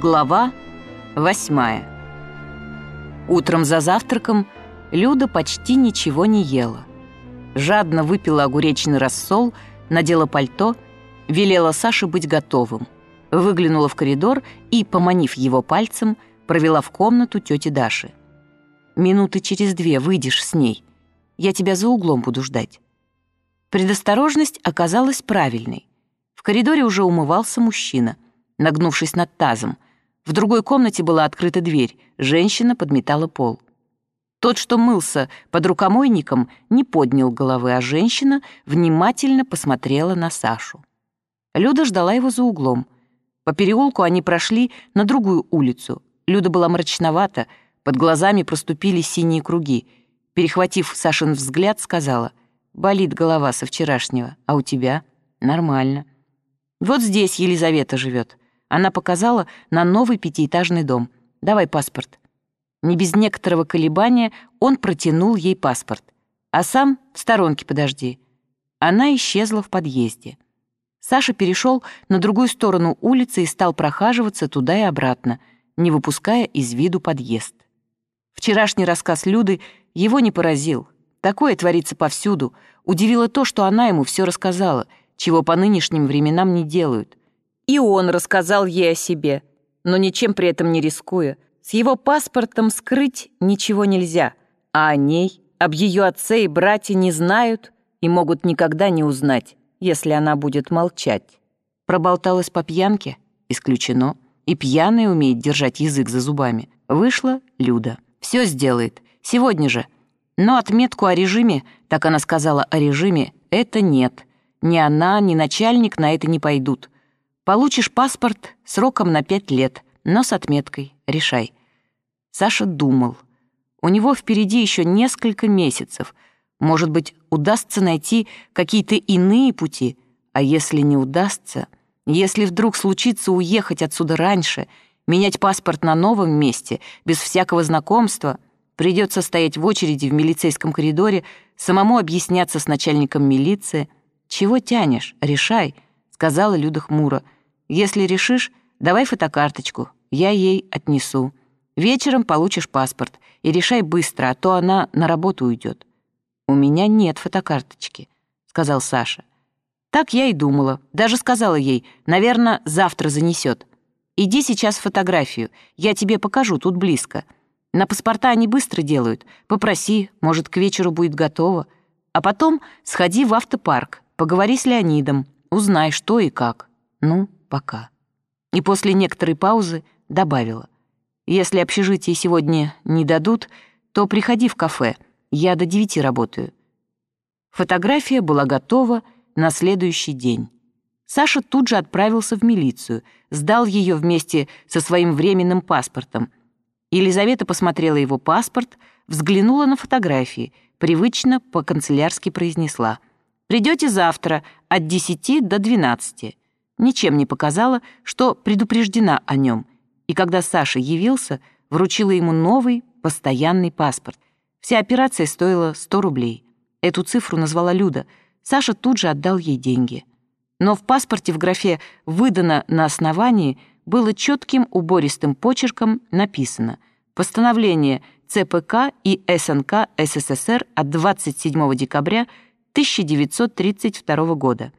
Глава восьмая Утром за завтраком Люда почти ничего не ела. Жадно выпила огуречный рассол, надела пальто, велела Саше быть готовым. Выглянула в коридор и, поманив его пальцем, провела в комнату тети Даши. «Минуты через две выйдешь с ней. Я тебя за углом буду ждать». Предосторожность оказалась правильной. В коридоре уже умывался мужчина — нагнувшись над тазом. В другой комнате была открыта дверь, женщина подметала пол. Тот, что мылся под рукомойником, не поднял головы, а женщина внимательно посмотрела на Сашу. Люда ждала его за углом. По переулку они прошли на другую улицу. Люда была мрачновата, под глазами проступили синие круги. Перехватив Сашин взгляд, сказала, «Болит голова со вчерашнего, а у тебя?» «Нормально». «Вот здесь Елизавета живет. Она показала на новый пятиэтажный дом. «Давай паспорт». Не без некоторого колебания он протянул ей паспорт. А сам в сторонке подожди. Она исчезла в подъезде. Саша перешел на другую сторону улицы и стал прохаживаться туда и обратно, не выпуская из виду подъезд. Вчерашний рассказ Люды его не поразил. Такое творится повсюду. Удивило то, что она ему все рассказала, чего по нынешним временам не делают. И он рассказал ей о себе, но ничем при этом не рискуя. С его паспортом скрыть ничего нельзя, а о ней, об ее отце и брате не знают и могут никогда не узнать, если она будет молчать. Проболталась по пьянке? Исключено. И пьяная умеет держать язык за зубами. Вышла Люда. Все сделает. Сегодня же. Но отметку о режиме, так она сказала о режиме, это нет. Ни она, ни начальник на это не пойдут. Получишь паспорт сроком на пять лет, но с отметкой. Решай. Саша думал. У него впереди еще несколько месяцев. Может быть, удастся найти какие-то иные пути. А если не удастся, если вдруг случится уехать отсюда раньше, менять паспорт на новом месте, без всякого знакомства, придется стоять в очереди в милицейском коридоре, самому объясняться с начальником милиции. «Чего тянешь? Решай», — сказала Люда хмуро. Если решишь, давай фотокарточку, я ей отнесу. Вечером получишь паспорт и решай быстро, а то она на работу уйдет. «У меня нет фотокарточки», — сказал Саша. Так я и думала. Даже сказала ей, наверное, завтра занесет. Иди сейчас фотографию, я тебе покажу, тут близко. На паспорта они быстро делают. Попроси, может, к вечеру будет готово. А потом сходи в автопарк, поговори с Леонидом, узнай, что и как. Ну, пока. И после некоторой паузы добавила. «Если общежитие сегодня не дадут, то приходи в кафе, я до девяти работаю». Фотография была готова на следующий день. Саша тут же отправился в милицию, сдал ее вместе со своим временным паспортом. Елизавета посмотрела его паспорт, взглянула на фотографии, привычно по-канцелярски произнесла. «Придете завтра от 10 до 12 ничем не показала, что предупреждена о нем, и когда Саша явился, вручила ему новый постоянный паспорт. Вся операция стоила 100 рублей. Эту цифру назвала Люда. Саша тут же отдал ей деньги. Но в паспорте в графе «выдано на основании» было четким убористым почерком написано «Постановление ЦПК и СНК СССР от 27 декабря 1932 года».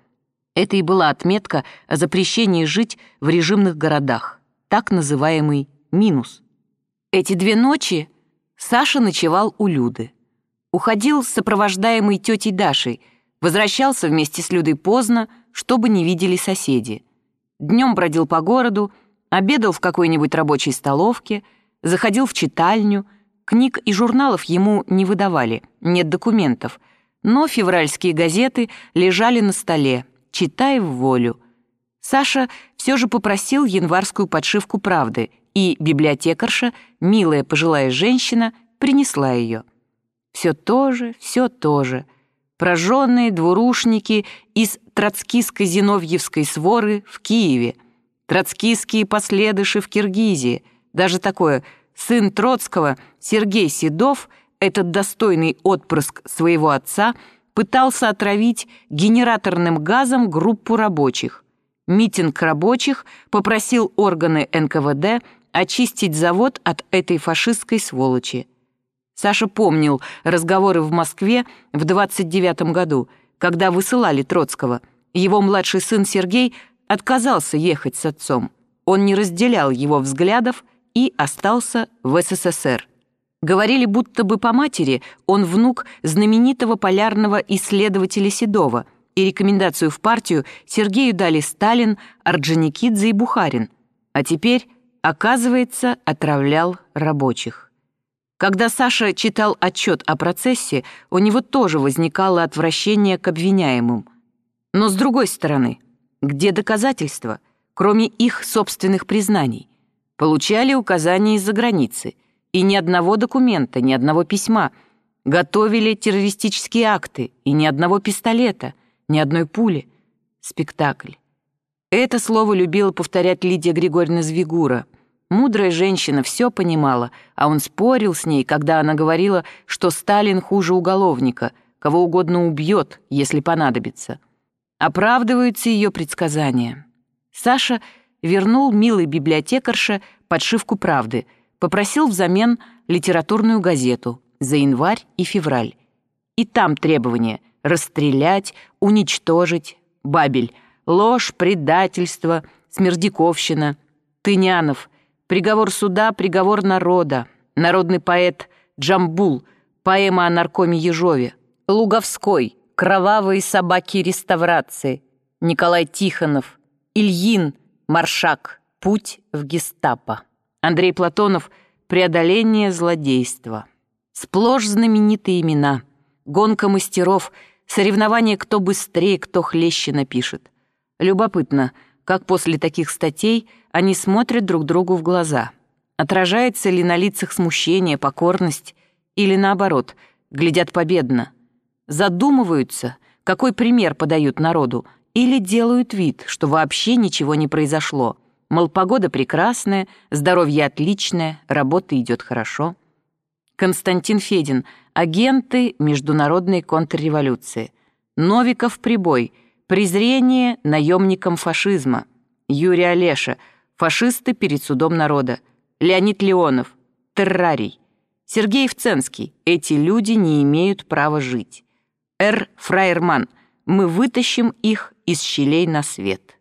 Это и была отметка о запрещении жить в режимных городах, так называемый «минус». Эти две ночи Саша ночевал у Люды. Уходил сопровождаемый тетей Дашей, возвращался вместе с Людой поздно, чтобы не видели соседи. Днем бродил по городу, обедал в какой-нибудь рабочей столовке, заходил в читальню, книг и журналов ему не выдавали, нет документов, но февральские газеты лежали на столе, читай в волю. Саша все же попросил январскую подшивку «Правды», и библиотекарша, милая пожилая женщина, принесла ее. Все то же, все то же. Прожженные двурушники из троцкистско-зиновьевской своры в Киеве, троцкистские последыши в Киргизии, даже такое сын Троцкого Сергей Седов, этот достойный отпрыск своего отца – пытался отравить генераторным газом группу рабочих. Митинг рабочих попросил органы НКВД очистить завод от этой фашистской сволочи. Саша помнил разговоры в Москве в 29 году, когда высылали Троцкого. Его младший сын Сергей отказался ехать с отцом. Он не разделял его взглядов и остался в СССР. Говорили, будто бы по матери он внук знаменитого полярного исследователя Седова, и рекомендацию в партию Сергею дали Сталин, Орджоникидзе и Бухарин. А теперь, оказывается, отравлял рабочих. Когда Саша читал отчет о процессе, у него тоже возникало отвращение к обвиняемым. Но с другой стороны, где доказательства, кроме их собственных признаний? Получали указания из-за границы – и ни одного документа, ни одного письма. Готовили террористические акты, и ни одного пистолета, ни одной пули. Спектакль. Это слово любила повторять Лидия Григорьевна Звигура. Мудрая женщина все понимала, а он спорил с ней, когда она говорила, что Сталин хуже уголовника, кого угодно убьет, если понадобится. Оправдываются ее предсказания. Саша вернул милой библиотекарше подшивку «Правды», попросил взамен литературную газету за январь и февраль. И там требования — расстрелять, уничтожить, Бабель, ложь, предательство, смердяковщина, Тынянов, приговор суда, приговор народа, народный поэт Джамбул, поэма о наркоме Ежове, Луговской, кровавые собаки реставрации, Николай Тихонов, Ильин, Маршак, путь в гестапо. Андрей Платонов «Преодоление злодейства». Сплошь знаменитые имена. Гонка мастеров, соревнование кто быстрее, кто хлеще напишет. Любопытно, как после таких статей они смотрят друг другу в глаза. Отражается ли на лицах смущение, покорность или наоборот, глядят победно. Задумываются, какой пример подают народу, или делают вид, что вообще ничего не произошло – Мол, погода прекрасная, здоровье отличное, работа идет хорошо. Константин Федин, агенты международной контрреволюции. Новиков прибой, презрение наемникам фашизма. Юрий Олеша, фашисты перед судом народа. Леонид Леонов, террарий. Сергей Вценский, эти люди не имеют права жить. Р. Фраерман, мы вытащим их из щелей на свет.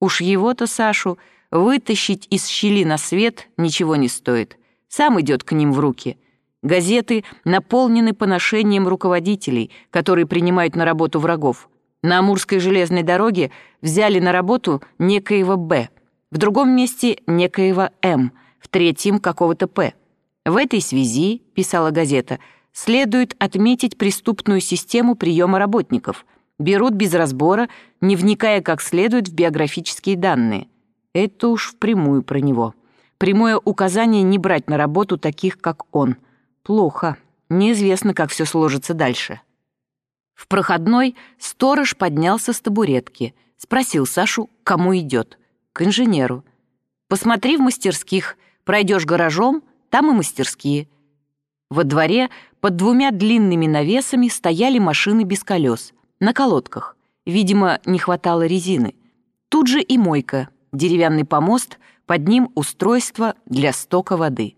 Уж его-то, Сашу, Вытащить из щели на свет ничего не стоит. Сам идет к ним в руки. Газеты наполнены поношением руководителей, которые принимают на работу врагов. На Амурской железной дороге взяли на работу некоего Б, в другом месте некоего М, в третьем какого-то П. В этой связи, писала газета, следует отметить преступную систему приема работников. Берут без разбора, не вникая как следует в биографические данные. Это уж впрямую про него. Прямое указание не брать на работу таких, как он. Плохо. Неизвестно, как все сложится дальше. В проходной сторож поднялся с табуретки. Спросил Сашу, кому идет. К инженеру. «Посмотри в мастерских. Пройдешь гаражом, там и мастерские». Во дворе под двумя длинными навесами стояли машины без колес, на колодках. Видимо, не хватало резины. Тут же и мойка, деревянный помост, под ним устройство для стока воды.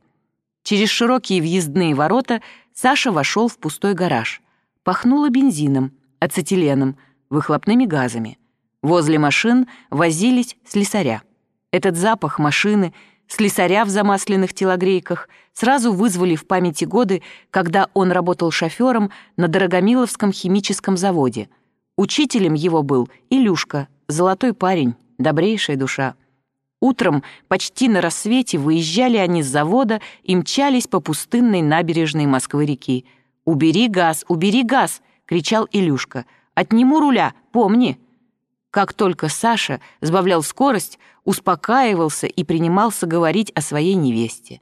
Через широкие въездные ворота Саша вошел в пустой гараж. Пахнуло бензином, ацетиленом, выхлопными газами. Возле машин возились слесаря. Этот запах машины, слесаря в замасленных телогрейках сразу вызвали в памяти годы, когда он работал шофером на Дорогомиловском химическом заводе. Учителем его был Илюшка, золотой парень, добрейшая душа. Утром, почти на рассвете, выезжали они с завода и мчались по пустынной набережной Москвы-реки. «Убери газ, убери газ!» — кричал Илюшка. «Отниму руля, помни!» Как только Саша сбавлял скорость, успокаивался и принимался говорить о своей невесте.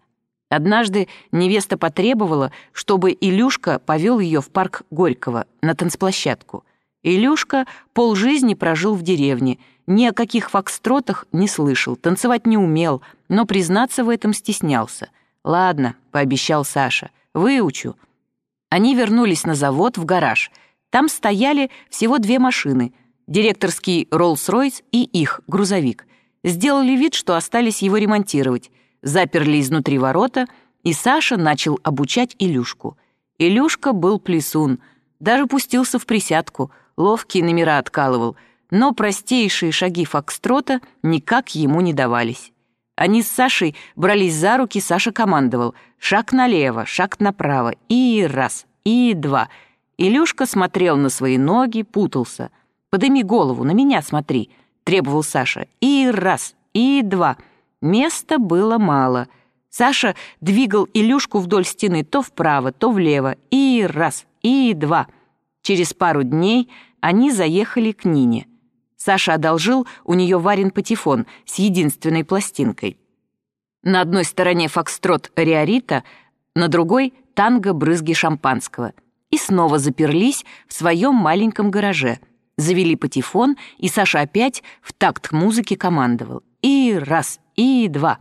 Однажды невеста потребовала, чтобы Илюшка повел ее в парк Горького на танцплощадку. Илюшка полжизни прожил в деревне — ни о каких фокстротах не слышал, танцевать не умел, но признаться в этом стеснялся. «Ладно», — пообещал Саша, — «выучу». Они вернулись на завод, в гараж. Там стояли всего две машины. директорский Роллс-Ройс и их грузовик. Сделали вид, что остались его ремонтировать, заперли изнутри ворота, и Саша начал обучать Илюшку. Илюшка был плесун, даже пустился в присядку, ловкие номера откалывал, но простейшие шаги фокстрота никак ему не давались. Они с Сашей брались за руки, Саша командовал «шаг налево, шаг направо, и раз, и два». Илюшка смотрел на свои ноги, путался. «Подыми голову, на меня смотри», — требовал Саша. «И раз, и два». Места было мало. Саша двигал Илюшку вдоль стены то вправо, то влево. И раз, и два. Через пару дней они заехали к Нине. Саша одолжил у нее Варин патефон с единственной пластинкой. На одной стороне фокстрот Риорита, на другой — танго брызги шампанского — и снова заперлись в своем маленьком гараже. Завели патефон, и Саша опять в такт музыки командовал. И раз, и два.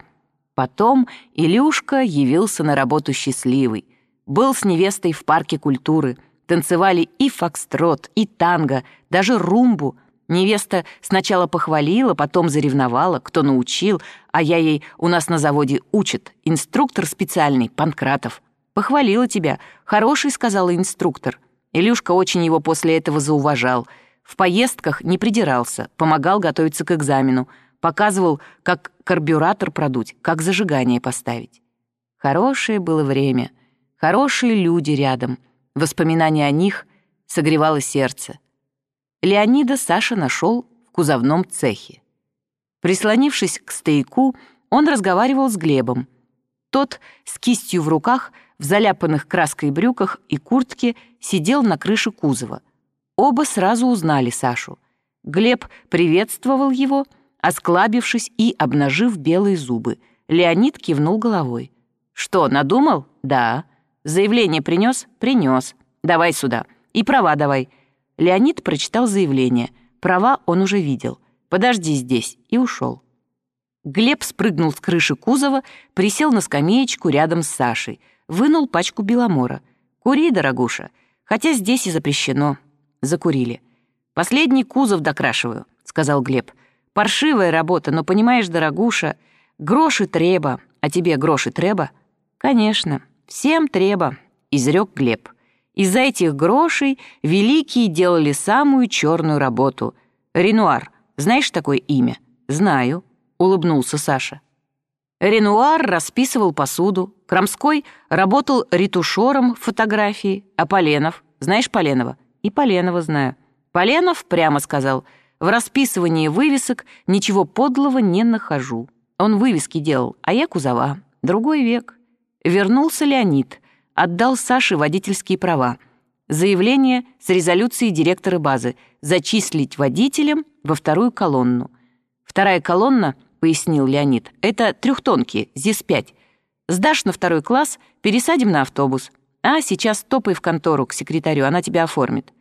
Потом Илюшка явился на работу счастливый. Был с невестой в парке культуры. Танцевали и фокстрот, и танго, даже румбу. Невеста сначала похвалила, потом заревновала, кто научил, а я ей у нас на заводе учит. Инструктор специальный, Панкратов. Похвалила тебя. Хороший, сказала инструктор. Илюшка очень его после этого зауважал. В поездках не придирался, помогал готовиться к экзамену, показывал, как карбюратор продуть, как зажигание поставить. Хорошее было время, хорошие люди рядом. Воспоминания о них согревало сердце. Леонида Саша нашел в кузовном цехе. Прислонившись к стояку, он разговаривал с Глебом. Тот с кистью в руках в заляпанных краской брюках и куртке сидел на крыше кузова. Оба сразу узнали Сашу. Глеб приветствовал его, осклабившись и обнажив белые зубы. Леонид кивнул головой. «Что, надумал?» «Да». «Заявление принес?» «Принес. Давай сюда. И права давай». Леонид прочитал заявление. Права он уже видел. «Подожди здесь» и ушел. Глеб спрыгнул с крыши кузова, присел на скамеечку рядом с Сашей — вынул пачку беломора. «Кури, дорогуша, хотя здесь и запрещено». Закурили. «Последний кузов докрашиваю», — сказал Глеб. «Паршивая работа, но, понимаешь, дорогуша, гроши треба, а тебе гроши треба?» «Конечно, всем треба», — изрек Глеб. Из-за этих грошей великие делали самую черную работу. Ренуар, знаешь такое имя? Знаю, улыбнулся Саша. Ренуар расписывал посуду, Крамской работал ретушером фотографии, а Поленов, знаешь Поленова? И Поленова знаю. Поленов прямо сказал, в расписывании вывесок ничего подлого не нахожу. Он вывески делал, а я кузова. Другой век. Вернулся Леонид, отдал Саше водительские права. Заявление с резолюцией директора базы зачислить водителем во вторую колонну. Вторая колонна — пояснил Леонид. «Это трехтонки, ЗИС-5. Сдашь на второй класс, пересадим на автобус. А сейчас топай в контору к секретарю, она тебя оформит».